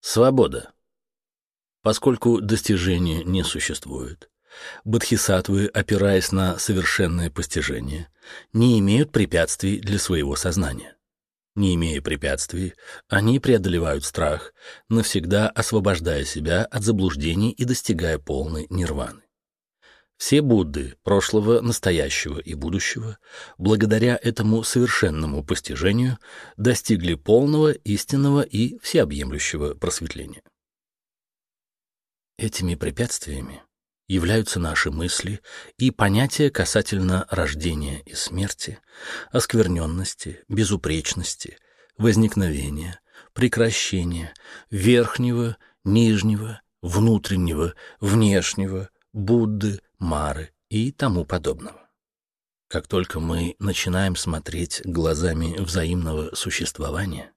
Свобода. Поскольку достижения не существует, бодхисаттвы, опираясь на совершенное постижение, не имеют препятствий для своего сознания. Не имея препятствий, они преодолевают страх, навсегда освобождая себя от заблуждений и достигая полной нирваны. Все Будды прошлого, настоящего и будущего, благодаря этому совершенному постижению, достигли полного, истинного и всеобъемлющего просветления. Этими препятствиями являются наши мысли и понятия касательно рождения и смерти, оскверненности, безупречности, возникновения, прекращения, верхнего, нижнего, внутреннего, внешнего, Будды, Мары и тому подобного. Как только мы начинаем смотреть глазами взаимного существования,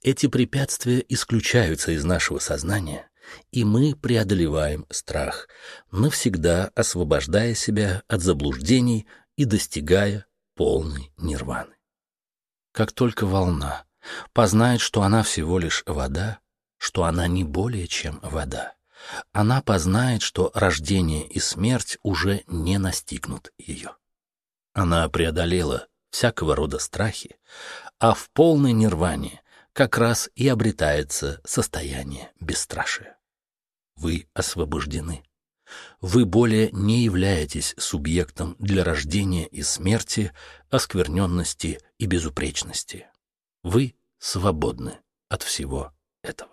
эти препятствия исключаются из нашего сознания, и мы преодолеваем страх, навсегда освобождая себя от заблуждений и достигая полной нирваны. Как только волна познает, что она всего лишь вода, что она не более чем вода, она познает, что рождение и смерть уже не настигнут ее. Она преодолела всякого рода страхи, а в полной нирване как раз и обретается состояние бесстрашия. Вы освобождены. Вы более не являетесь субъектом для рождения и смерти, оскверненности и безупречности. Вы свободны от всего этого.